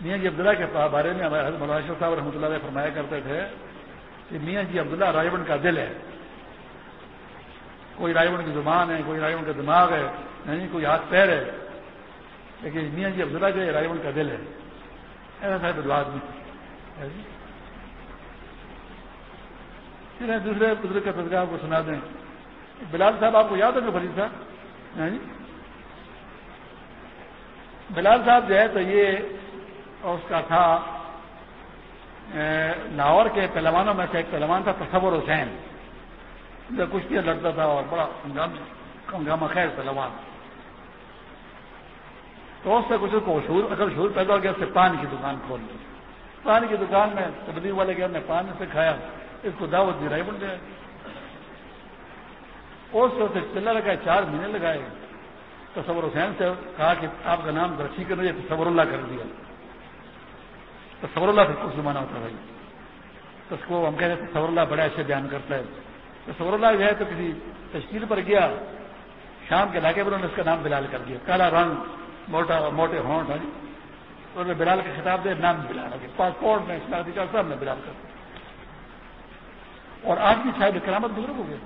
میاں جی عبداللہ کے بارے میں ہمارے حضرت مولانا صاحب رحمۃ اللہ علیہ فرمایا کرتے تھے کہ میاں جی عبداللہ رائے کا دل ہے۔ کوئی رائے کی زبان ہے کوئی رائے کا دماغ ہے نہیں کوئی ہاتھ پیر ہے۔ لیکن میاں جی عبداللہ جو ہے رائے کا دل ہے۔ ایسا صاحب دعا آدمی۔ ہاں جی؟ پھر دوسرے بزرگ کا تذکرہ کو سنا دیں۔ بلال صاحب آپ کو یاد ہے کہ فرید صاحب؟ ہاں جی؟ بلال صاحب جو ہے تو یہ اس کا تھا لاہور کے پہلوانوں میں سے ایک پہلوان تھا، تصور حسین۔ جو کشتیاں لڑتا تھا اور بڑا ہنگامہ خیر پہلوان۔ تو اس سے کچھ کو شور اگر شور پیدا ہو گیا، اس سے پانی کی دکان کھول دی۔ پانی کی دکان میں تبدیل والے گیا نے پانی سے کھایا، اس کو دعوت رائی بن گیا اس سے اسے چلا لگائے چار مہینے لگائے تصور حسین سے کہا کہ آپ کا نام درشی کر دیا تصور اللہ کر دیا۔ تصور اللہ پھر کچھ زمانہ ہوتا بھائی۔ تو اس کو ہم کہتے ہیں تصور اللہ بڑے ایسے اچھا بیان کرتا ہے۔ تصور اللہ جو ہے تو کسی تشکیل پر گیا، شام کے علاقے پر انہوں نے اس کا نام بلال کر دیا۔ کالا رنگ، موٹا، موٹے ہونٹ ہاں جی۔ انہوں نے بلال کا خطاب دیا، نام بلال پاسپورٹ میں سب نے بلال کر دیا۔ اور آج بھی شاید کرامت بزرگ ہو گئے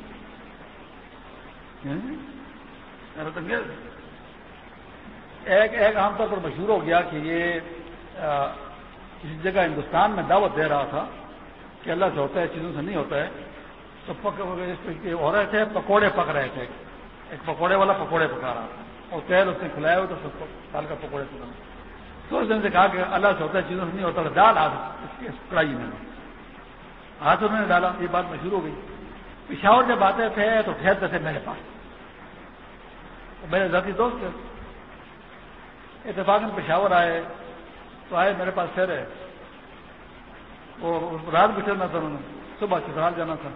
ایک ایک عام طور پر مشہور ہو گیا کہ یہ کسی جگہ ہندوستان میں دعوت دے رہا تھا کہ اللہ سے ہوتا ہے، چیزوں سے نہیں ہوتا ہے۔ تو پک ہو رہے تھے، پکوڑے پک رہے تھے۔ ایک پکوڑے والا پکوڑے پکا رہا تھا۔ اور تیل اس نے کھلایا ہو تو سال کا پکوڑے پکا تو اس دن سے کہا کہ اللہ سے ہوتا ہے، چیزوں سے نہیں ہوتا ڈال ہاتھ اس کڑائی میں۔ ہاتھ انہوں نے ڈالا، یہ بات مشہور ہو گئی۔ پشاور جب آتے تھے تو ٹھہرتے تھے میرے پاس۔ میرے ذاتی دوست ہے اتفاق پشاور آئے، تو آئے میرے پاس شہر ہے۔ وہ رات بھی چلنا تھا انہوں نے، صبح چترال جانا تھا۔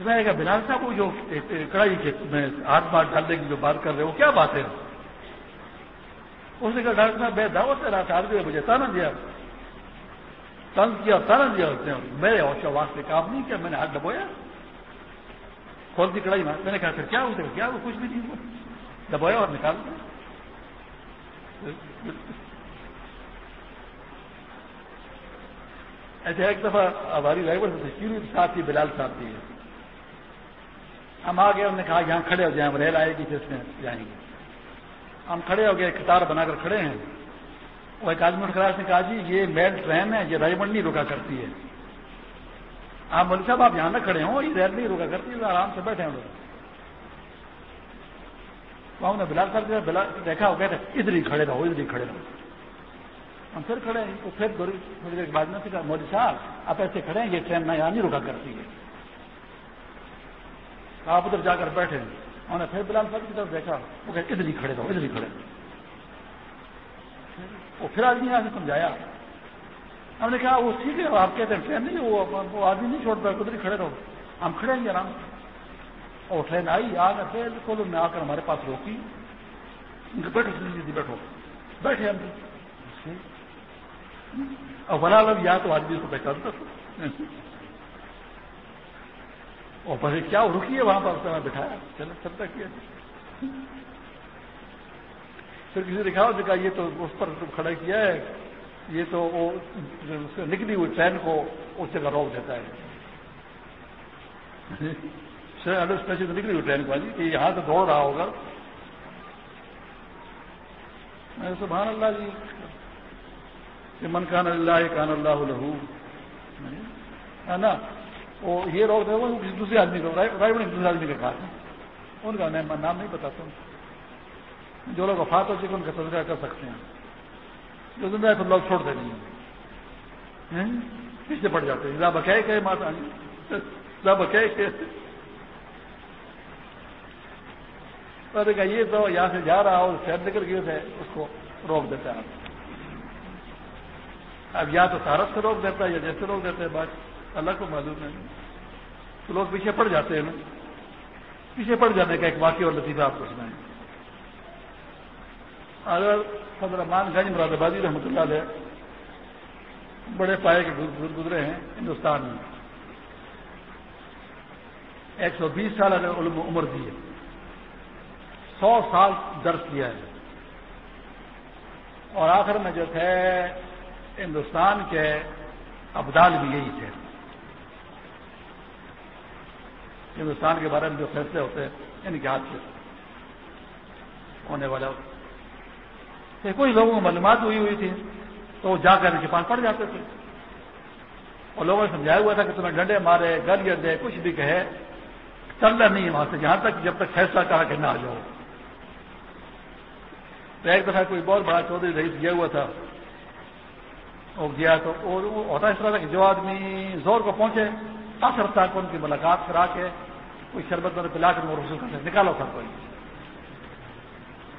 میں کہا، بلال صاحب، وہ جو کڑائی کے میں ہاتھ مار ڈالنے کی جو بات کر رہے وہ کیا بات ہے؟ اس نے کہا، ڈاکٹر صاحب، میں دعوت سے رات آدمی مجھے تانا دیا۔ تنگ کیا، تانا دیا اس نے۔ میرے اوشا واسطے سے کام نہیں کیا؟ میں نے ہاتھ دبویا۔ کھول دی کڑائی میں نے کہا پھر کیا ہوتا کیا وہ کچھ بھی نہیں ہوا دبویا اور نکال دیا ایسے ایک دفعہ ہماری ڈرائیور سے تشکیل ہوئی ساتھ ہی بلال صاحب تھی ہم آ گئے انہوں نے کہا یہاں کھڑے ہو جائیں ریل آئے گی جس میں جائیں گے ہم کھڑے ہو گئے قطار بنا کر کھڑے ہیں وہ ایک آدمی خلاص نے کہا جی یہ میل ٹرین ہے یہ رائے منڈی رکا کرتی ہے آپ بولے صاحب، آپ یہاں نہ کھڑے ہوں، یہ ریل نہیں رکا کرتی ہے آرام سے بیٹھے ہیں لوگ وہاں نے بلال صاحب دیکھا ہو گیا تھا ادھر ہی کھڑے رہو، ادھر ہی کھڑے رہو۔ ہم پھر کھڑے ہیں تو پھر تھوڑی دیر کے بعد میں کہا مودی صاحب، آپ ایسے کھڑے ہیں، یہ ٹرین نہ یہاں نہیں رکا کرتی ہے۔ آپ ادھر جا کر بیٹھے انہوں نے پھر بلال صاحب کی طرف دیکھا، وہ کہ ادھر ہی کھڑے رہو، ادھر ہی کھڑے وہ پھر آدمی آگے سمجھایا ہم نے کہا وہ ٹھیک ہے، آپ کہتے ہیں ٹرین نہیں، وہ آدمی نہیں چھوڑتا ادھر ہی کھڑے رہو۔ ہم کھڑے ہیں آرام اور ٹرین آئی آ کر پھر میں آ کر ہمارے پاس روکی۔ بیٹھو سیدھی جی، بیٹھو۔ بیٹھے ہم اور بنا لگ یا تو آدمی کو پہچانتا اور پھر کیا رکی ہے وہاں پر میں بٹھایا۔ چلو سب تک کیا پھر کسی نے کہا کہا، یہ تو اس پر کھڑا کیا ہے۔ یہ تو وہ نکلی ہوئی ٹرین کو اس جگہ روک دیتا ہے۔ اسپیشل نکلی ہوئی ٹرین کو کہ یہاں سے دوڑ رہا ہوگا۔ میں سبحان اللہ جی کہ من کان اللہ کان اللہ لہو۔ ہے نا وہ یہ روک دے، وہ کسی دوسرے آدمی کو دوسرے آدمی کا کہا ان کا میں نام نہیں بتاتا ہوں۔ جو لوگ وفات ہو چکے ان کا تذکرہ کر سکتے ہیں۔ جو زندہ ہے لوگ چھوڑ دیں گے پیچھے پڑ جاتے ہیں۔ بکے کہ ماتا بکے کہ۔ یہ تو یہاں سے جا رہا ہو شہر نکل گئے تھے، اس کو روک دیتا ہے اب یا تو سارت سے روک دیتا ہے یا جیسے روک دیتے ہیں، بات اللہ کو معلوم ہے تو لوگ پیچھے پڑ جاتے ہیں نا۔ پیچھے پڑ جانے کا ایک واقعہ اور لطیفہ آپ کو سنائیں۔ اگر صدر امان گنج مراد آبادی رحمۃ اللہ علیہ بڑے پائے کے گزرے ہیں ہندوستان میں۔ ایک سو بیس سال علم عمر دی ہے سو سال درس کیا ہے۔ اور آخر میں جو تھے، ہندوستان کے ابدال بھی یہی تھے۔ ہندوستان کے بارے میں جو فیصلے ہوتے ہیں، ان کے ہاتھ سے ہونے والا کوئی لوگوں کو معلومات ہوئی ہوئی تھی تو وہ جا کر ان کے پاس پڑ جاتے تھے۔ اور لوگوں نے سمجھایا ہوا تھا کہ تمہیں ڈنڈے مارے گل گر دے، کچھ بھی کہے۔ چلنا نہیں ہے وہاں سے، جہاں تک جب تک فیصلہ کہا کہ نہ آ جاؤ۔ تو ایک دفعہ کوئی بہت بڑا چودھری رئیس گیا ہوا تھا۔ وہ گیا تو ہوتا اس طرح تھا کہ جو آدمی زور کو پہنچے، آخر تک ان کی ملاقات کرا کے کوئی شربت میں پلا کر رسول کرتے نکالو سر کوئی۔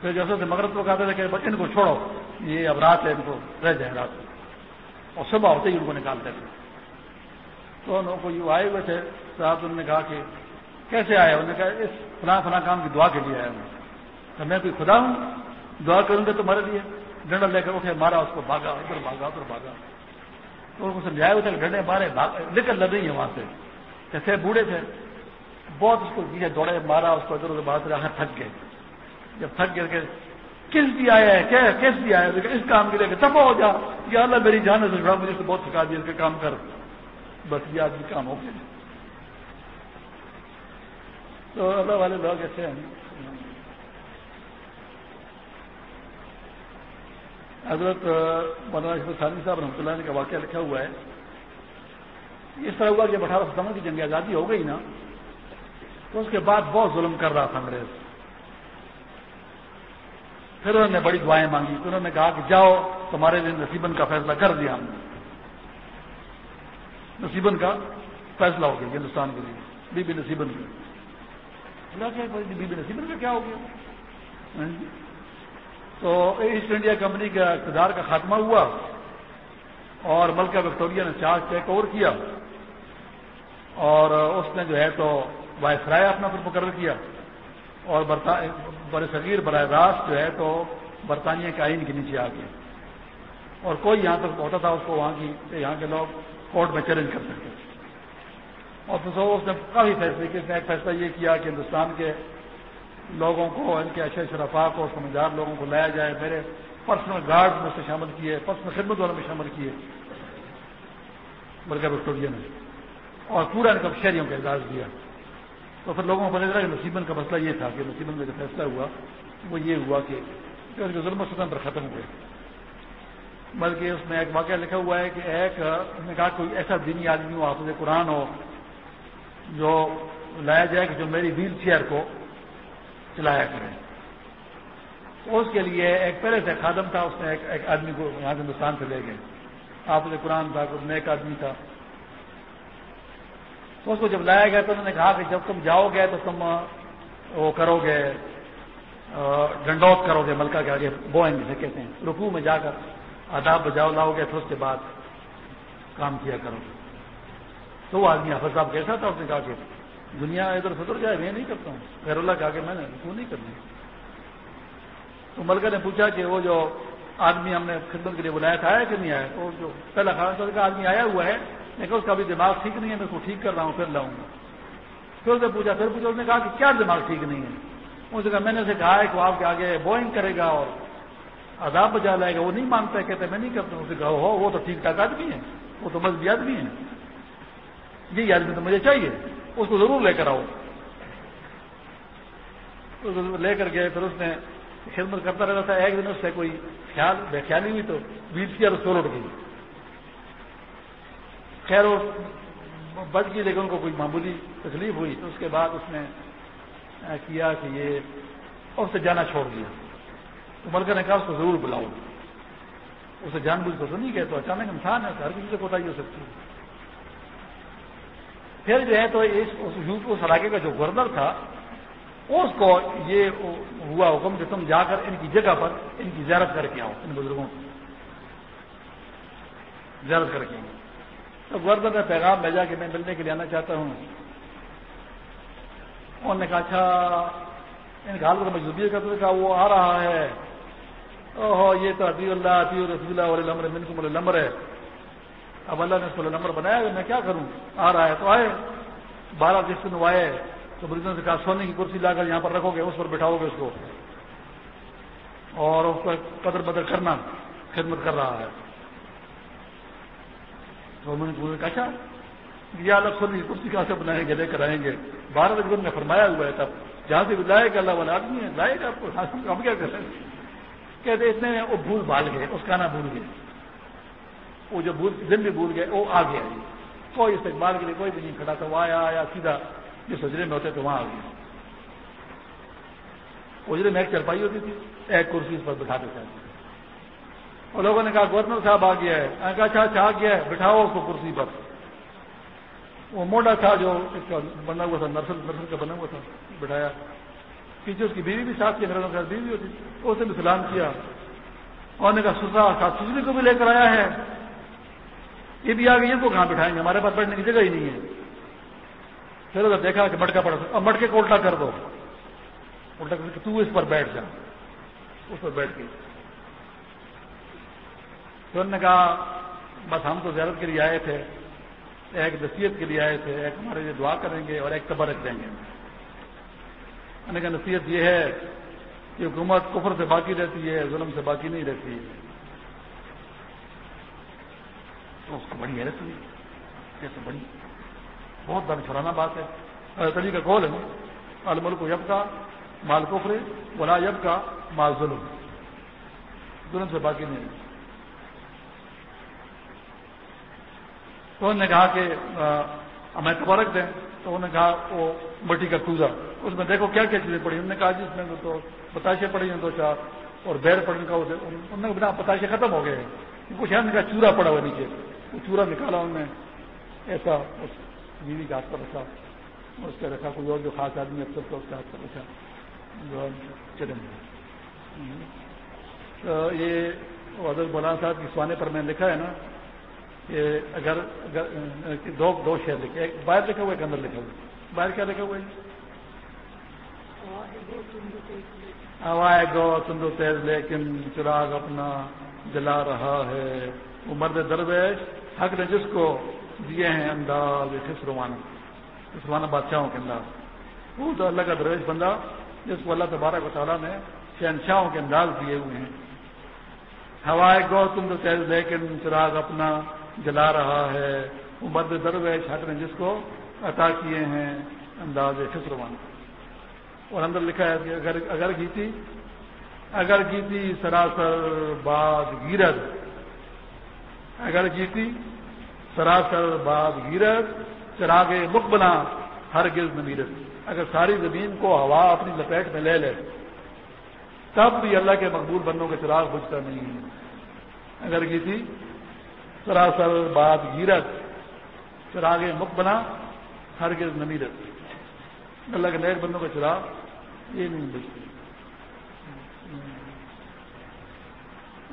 پھر جیسے سے مغرب کو کہتے تھے کہ ان کو چھوڑو، یہ اب رات ہے ان کو، رہ جائیں رات۔ اور صبح ہوتے ہی ان کو نکالتے تھے۔ تو ان کو یوں آئے ہوئے تھے، صاحب انہوں نے کہا کہ کیسے آئے؟ انہوں نے کہا اس فلاں فلاں کام کی دعا کے لیے آیا میں میں کوئی خدا ہوں، دعا کروں گا تمہارے لیے۔ ڈنڈا لے کر اٹھے، مارا، اس کو بھاگا، ادھر بھاگا ادھر بھاگا۔ تو ان کو سمجھایا ہوتا کہ ڈنڈے مارے نکل لگ رہی ہے وہاں سے۔ کیسے بوڑھے تھے، بہت اس کو پیچھے دوڑے، مارا، اس کو ادھر ادھر بات رہا ہاں، تھک گئے۔ جب تھک گئے کہ کس بھی آیا ہے، کیا کس بھی آیا ہے اس کام کے لیے تباہ ہو جا۔ یا اللہ میری جان سے جڑا مجھے تو بہت تھکا دیا، اس کے کام کر۔ بس یہ آدمی کام ہو گیا۔ تو اللہ والے لوگ ایسے ہیں۔ حضرت مولانا ثانی صاحب رحمۃ اللہ کا واقعہ لکھا ہوا ہے۔ اس طرح ہوا کہ اٹھارہ ستمبر کی جنگ آزادی ہو گئی نا، تو اس کے بعد بہت ظلم کر رہا تھا انگریز۔ پھر انہوں نے بڑی دعائیں مانگی۔ پھر انہوں نے کہا کہ جاؤ، تمہارے لیے نصیبن کا فیصلہ کر دیا ہم نے۔ نصیبن کا فیصلہ ہو گیا ہندوستان کے لیے۔ بی بی نصیبن کا۔ بیوی نصیب میں کیا ہو گیا؟ ہاں جی۔ تو ایسٹ انڈیا کمپنی کا اقتدار کا خاتمہ ہوا اور ملکہ وکٹوریا نے چارج ٹیک اوور کیا اور اس نے جو ہے تو وائسرائے اپنا پر مقرر کیا اور بر صغیر براہ راست جو ہے تو برطانیہ کے آئین کے نیچے آ گیا اور کوئی یہاں تک پہنچا تھا اس کو وہاں کی یہاں کے لوگ کورٹ میں چیلنج کر سکتے اور اس نے کافی فیصلے کی اس نے ایک فیصلہ یہ کیا کہ ہندوستان کے لوگوں کو، ان کے اچھے شرفا کو، سمجھدار لوگوں کو لایا جائے۔ میرے پرسنل گارڈ میں سے شامل کیے، پرسنل خدمت والوں میں شامل کیے۔ بلکہ وکٹوریا نے اور پورا ان کا شہریوں کا اعزاز دیا۔ تو پھر لوگوں کو پتہ چلا کہ نصیبن کا مسئلہ یہ تھا کہ نصیبن میں جو فیصلہ ہوا، وہ یہ ہوا کہ ظلم ستم پر ختم ہوئے۔ بلکہ اس میں ایک واقعہ لکھا ہوا ہے کہ ایک نے کہا کوئی ایسا دینی آدمی ہو، حافظ قرآن ہو، جو لایا جائے کہ جو میری ویل چیئر کو چلایا کرے۔ تو اس کے لیے ایک پہلے سے خادم تھا، اس نے ایک آدمی کو یہاں ہندوستان سے لے گئے۔ حافظ قرآن تھا کوئی نیک آدمی تھا۔ اس کو جب لایا گیا تو انہوں نے کہا کہ جب تم جاؤ گے تو تم وہ کرو گے ڈنڈوت کرو گے ملکہ کے آگے بوئیں گے کہتے ہیں۔ رکو میں جا کر آداب بجاؤ، لاؤ گے، پھر اس کے بعد کام کیا کرو گے۔ تو وہ آدمی حافظ صاحب کیسا تھا، اس نے کہا کہ دنیا ادھر سدھر جائے، میں نہیں کرتا ہوں۔ خیر اللہ کہا کہ میں نے رکو نہیں کرنی۔ تو ملکہ نے پوچھا کہ وہ جو آدمی ہم نے خدمت کے لیے بلایا تھا، آیا کہ نہیں آیا؟ تو جو پہلا خاص طور کا آدمی آیا ہوا ہے لیکن اس کا بھی دماغ ٹھیک نہیں ہے، میں اس کو ٹھیک کر رہا ہوں، پھر لاؤں گا۔ پھر اسے پوچھا، پھر پوچھا، اس نے کہا کہ کیا دماغ ٹھیک نہیں ہے؟ اس نے کہا، میں نے اسے کہا ہے کہ وہ آپ کے آگے بوئنگ کرے گا اور عذاب بجا لائے گا، وہ نہیں مانتا ہے کہتے میں نہیں کرتا اسے کہا، ہو، وہ تو ٹھیک ٹھاک آدمی ہے وہ تو مذہبی آدمی ہے یہی آدمی تو مجھے چاہیے، اس کو ضرور لے کر آؤ۔ لے کر گئے، پھر اس نے خدمت کرتا رہتا تھا۔ ایک دن اس سے کوئی خیال، بے خیالی ہوئی تو بیچ کیا سو اٹھ گئی۔ خیر وہ بچ گئی لیکن ان کو کوئی معمولی تکلیف ہوئی تو اس کے بعد اس نے کیا کہ یہ اس سے جانا چھوڑ دیا۔ تو ملکہ نے کہا اس کو ضرور بلاؤ۔ اسے جان بوجھ تو نہیں گئے تو اچانک انسان ہے ہر کسی سے کوتا ہو سکتی ہے۔ پھر جو ہے تو اس علاقے کا جو گورنر تھا، اس کو یہ ہوا حکم کہ تم جا کر ان کی جگہ پر ان کی زیارت کر کے آؤ، ان بزرگوں کی زیارت کر کے آؤ۔ تو گورنر نے پیغام بھیجا کہ میں ملنے کے لیے آنا چاہتا ہوں۔ انہوں نے کہا اچھا ان کا حال کو میں کرتے کہا وہ آ رہا ہے۔ اوہو، یہ تو عطی اللہ عطی رسول اللہ علیہ من کو بولے لمبر ہے۔ اب اللہ نے اس کو نمبر بنایا میں کیا کروں؟ آ رہا ہے تو آئے۔ بارہ جس دن وہ آئے تو مریضوں سے کہا، سونے کی کرسی لا کر یہاں پر رکھو گے، اس پر بٹھاؤ گے اس کو۔ اور اس کو قدر بدر کرنا، خدمت کر رہا ہے۔ تو میں نے کہا اچھا یہ الگ سونے کی کرسی کہاں سے بنائیں گے؟ لے کر آئیں گے. بارہ بجے نے فرمایا ہوا ہے تب، جہاں سے لائے گا اللہ والا آدمی ہے، لائے گا آپ کو ہاں، ہم کیا کریں کہتے اتنے وہ بھول بھال گئے، اس کا نا بھول گئے۔ وہ جو بھول، دن بھی بھول گئے، وہ آ گیا جی۔ کوئی استقبال کے لیے کوئی بھی نہیں کھڑا تھا، وہ آیا آیا، سیدھا جس حجرے میں ہوتے تو وہاں آ گیا۔ اجرے میں ایک چرپائی ہوتی تھی، ایک کرسی اس پر بٹھاتے تھے اور لوگوں نے کہا، گورنر صاحب آ گیا ہے. کہا اچھا اچھا آ گیا ہے، بٹھاؤ اس کو کرسی پر. وہ موڈا تھا جو اس کا بنا ہوا تھا، نرسل نرسل کا بنا ہوا تھا، بٹھایا۔ پیچھے اس کی بیوی بھی ساتھ کی انگریزوں کے بیوی ہوتی۔ اسے بھی سلام کیا۔ اور نے کہا سسا ساتھ سسری کو بھی لے کر آیا ہے۔ یہ بھی آ گئی اس کو کہاں بٹھائیں گے؟ ہمارے پاس بیٹھنے کی جگہ ہی نہیں ہے۔ پھر اگر دیکھا کہ مٹکا پڑا اور مٹکے کو الٹا کر دو۔ الٹا کر کے تو اس پر بیٹھ جا۔ اس پر بیٹھ گئی پھر انہوں نے کہا، بس ہم تو زیارت کے لیے آئے تھے، ایک نصیحت کے لیے آئے تھے، ایک ہمارے لیے دعا کریں گے اور ایک تبرک دیں گے۔ میں نے کہا، نصیحت یہ ہے کہ حکومت کفر سے باقی رہتی ہے، ظلم سے باقی نہیں رہتی تو اس کو بڑی حیرت ہوئی۔ جیسے بڑی بہت بڑی چھڑانا بات ہے۔ تلی کا کال ہے المل کو یب کا مال کفرے بلا یب کا مال ظلم۔ ظلم سے باقی نہیں۔ تو انہوں نے کہا کہ ہمیں تبارک دیں۔ تو انہوں نے کہا وہ مٹی کا کوزا اس میں دیکھو کیا کیا چیزیں پڑی۔ انہوں نے کہا جی، جس میں تو بتاشے پڑی ہیں، دو چار۔ اور بیر پڑنے کا انہوں نے بنا بتاشے ختم ہو گئے ہیں۔ کچھ ہے کہا چورا پڑا ہوا نیچے۔ وہ چورا نکالا انہوں نے۔ ایسا اس بیوی کا ہاتھ پر رکھا۔ اس کے رکھا کوئی اور جو خاص آدمی اب تو اس کا ہاتھ رکھا۔ جو چلیں یہ حضرت مولانا صاحب کی سوانے پر میں لکھا ہے نا۔ کہ اگر دو دو شہر لکھے ایک باہر لکھا ہوا ایک اندر لکھا ہوا باہر کیا لکھا ہوا ہے؟ ہوائے گو سندو تیز، لیکن چراغ اپنا جلا رہا ہے۔ وہ مرد درویش حق نے جس کو دیے ہیں انداز خسروانہ خسروانہ بادشاہوں کے انداز۔ وہ تو اللہ کا درویش بندہ، جس کو اللہ تبارک و تعالیٰ نے شہنشاہوں کے انداز دیے ہوئے ہیں۔ ہوائے گو تم تو تیز، لیکن چراغ اپنا جلا رہا ہے۔ وہ مرد درویش حق نے جس کو عطا کیے ہیں، انداز خسروانہ اور اندر لکھا ہے کہ اگر اگر گیتی اگر گیتی سراسر باد گیرد۔ اگر گیتی سراسر باد گیرد، چراغ مک بنا ہر گرد نمیرت اگر ساری زمین کو ہوا اپنی لپیٹ میں لے لے، تب بھی اللہ کے مقبول بندوں کے چراغ بجتا نہیں ہے۔ اگر گیتی سراسر باد گیرت چراغ مک بنا ہر گرد نمیرت اللہ کے نیک بندوں کا چراغ یہ نہیں بچتے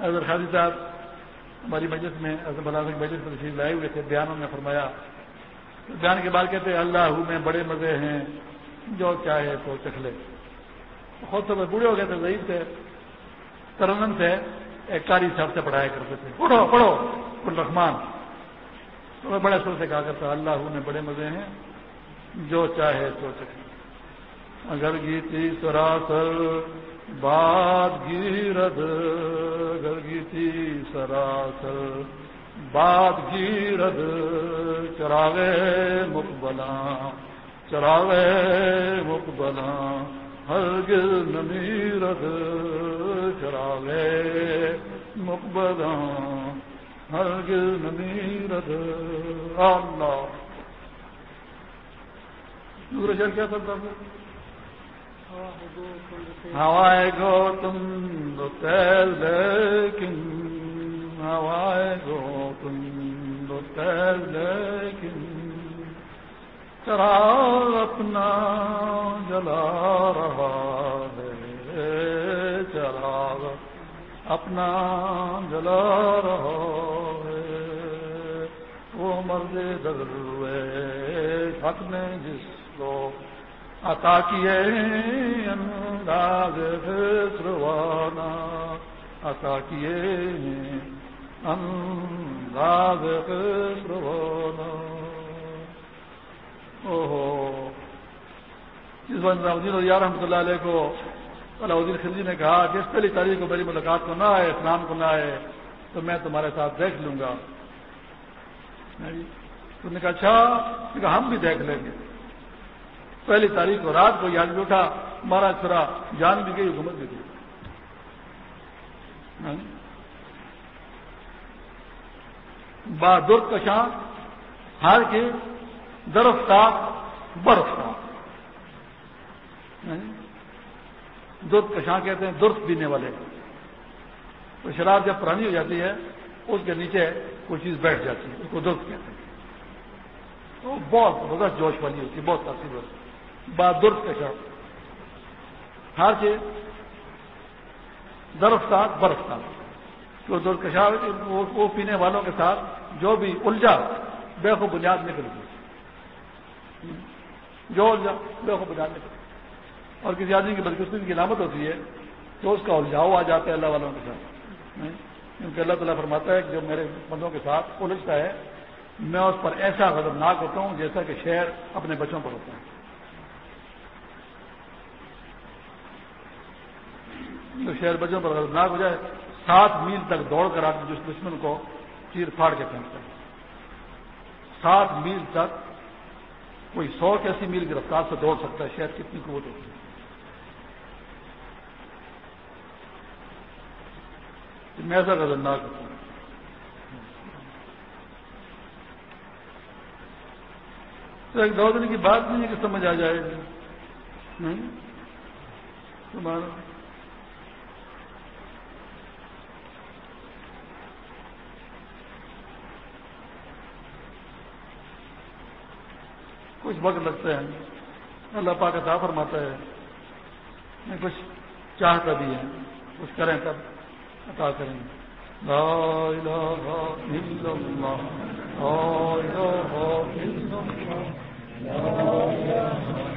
اظہر خاضی صاحب ہماری مجلس میں اظہر مجلس میں تشریف لائے ہوئے تھے، بیانوں میں فرمایا، بیان کے بعد کہتے ہیں، اللہ میں بڑے مزے ہیں، جو چاہے تو چکھ لے۔ خود تو بوڑھے ہو گئے تھے، ضعیف تھے، ترنم سے ایک کاری صاحب سے پڑھایا کرتے تھے۔ پڑھو پڑھو کل رحمان۔ تو میں بڑے سر سے کہا کرتا اللہ میں بڑے مزے ہیں، جو چاہے تو چکھ اگر گیتی سراسر، باد گیرد۔ اگر گیتی سراسر، باد گیرد۔ چراغے مقبلا چراغے مقبلا ہر گر نمیرد چراغے مقبلا ہر گر نمیرد اللہ دور کیا سب ہوائے گو تم دو تیل لیکن ہوائے گو تم دو تیل لیکن چرا اپنا جلا رہا ہے۔ چراغ اپنا جلا رہا ہے۔ وہ مرد دروے حق نے جس کو عطا کیے، انداز خسروانا عطا کیے۔ انداز خسروانا اوہو۔ جس بند الدین رحمۃ اللہ علیہ کو علاؤدین خلجی نے کہا جس پہلی تاریخ کو میری ملاقات کو نہ آئے، اسلام کو نہ آئے، تو میں تمہارے ساتھ دیکھ لوں گا۔ تو نے کہا اچھا ہم بھی دیکھ لیں گے۔ پہلی تاریخ کو رات کو یاد بھی اٹھا مارا چھڑا جان بھی گئی، حکومت بھی گئی۔ ہاں جی۔ بہادر کشاں ہار کے درخت کا برف کا۔ ہاں؟ دودھ کشاں کہتے ہیں درخت پینے والے۔ تو شراب جب پرانی ہو جاتی ہے، اس کے نیچے کوئی چیز بیٹھ جاتی ہے، اس کو درخت کہتے ہیں۔ تو بہت زبردست جوش والی ہوتی ہے، بہت تاثیر ہوتی ہے۔ بہادر کشا ہر چیز درخت تھا برف تھا تو درکشا وہ پینے والوں کے ساتھ جو بھی الجھا، بے خو بنیاد نکل گئی جو الجھا بے خو بنیاد نکل اور کسی آدمی کی بدقسمتی کی علامت ہوتی ہے تو اس کا الجھاؤ آ جاتا ہے اللہ والوں کے ساتھ۔ کیونکہ اللہ تعالیٰ فرماتا ہے کہ جو میرے بندوں کے ساتھ الجھتا ہے، میں اس پر ایسا غضبناک ہوتا ہوں جیسا کہ شہر اپنے بچوں پر ہوتا ہے۔ جو شہر بچوں پر غرضناک ہو جائے، سات میل تک دوڑ کر آدمی جس دشمن کو چیر پھاڑ کے پھینکتا ہے۔ سات میل تک کوئی سو کیسی میل کی رفتار سے دوڑ سکتا ہے شہر کتنی قوت ہوتی ہے۔ میں ایسا خطرناک ہوتا ہوں۔ تو ایک دو دن کی بات نہیں ہے کہ سمجھ آ جائے گی۔ تمہارا کچھ وقت لگتا ہے۔ اللہ پاک عطا فرماتا ہے۔ میں کچھ چاہتا بھی ہے۔ کچھ کریں تب عطا کریں۔ گے لا الہ الا اللہ۔ لا الہ الا اللہ۔